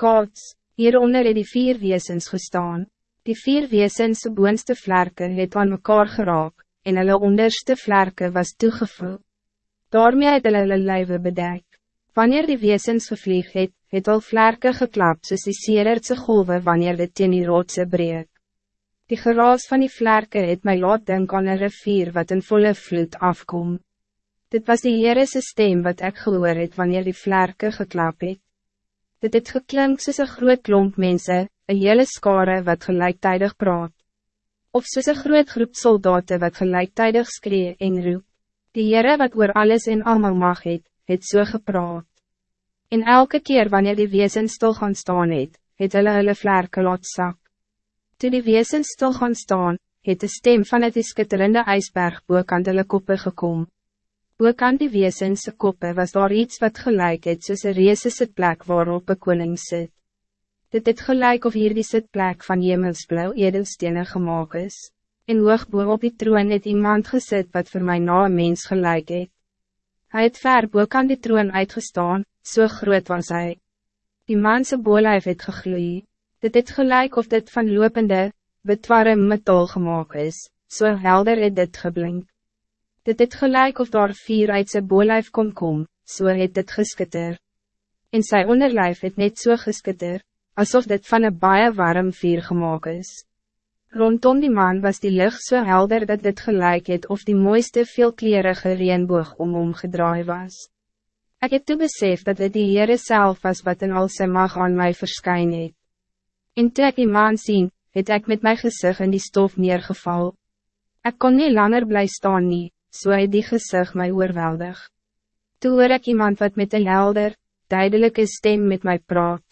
Kaats, hieronder het die vier weesens gestaan. Die vier weesens boonste vlerke het aan mekaar geraak, en hulle onderste vlerke was toegevul. Daarmee het hulle hulle lijwe bedek. Wanneer die weesens gevlieg het, het al vlerke geklap soos die seererdse golwe wanneer dit teen die roodse breek. Die geraas van die vlerke het my laat denk aan een rivier wat in volle vloed afkom. Dit was die Heerese stem wat ik gehoor het wanneer die vlerke geklap het. Dit het geklink soos een groot klomp mense, een hele skare wat gelijktijdig praat. Of soos een groot groep soldaten wat gelijktijdig skree en roep. Die Heere wat oor alles en allemaal mag het, het so gepraat. En elke keer wanneer die wezen stil gaan staan het, het hulle hulle vlerke laat sak. Toe die wezen stil gaan staan, het de stem van het skitterende ijsberg boekant hulle koppe gekom. Boekant die wezense koppe was daar iets wat gelijk het soos een reese sitplek waarop een koning sit. Dit het gelijk of hier die sitplek van jemelsblauw edelstenen gemaakt is. En hoogboe op die troon het iemand gezet wat voor mij na een mens gelijk het. Hij het ver boekant die troon uitgestaan, so groot was hij. Die manse bolijf het gegloeid. Dit het gelijk of dit van lopende, betware metal gemaakt is, so helder het dit geblink. Dit het gelijk of daar vier uit sy bolijf kon kom, so het dit geskitter. En sy onderlijf het net so geskitter, alsof dit van een baie warm vier gemaakt is. Rondom die man was die lucht zo so helder dat dit gelijk het of die mooiste veelklerige reenboog om hom gedraai was. Ik heb toe besef dat het die Heere self was wat in al sy mag aan mij verskyn het. En toe ek die maan sien, het ek met my gezicht in die stof neergeval. Ik kon niet langer blij staan nie, so het die gezicht my oorweldig. Toe hoor ek iemand wat met een helder, duidelijke stem met mij praat.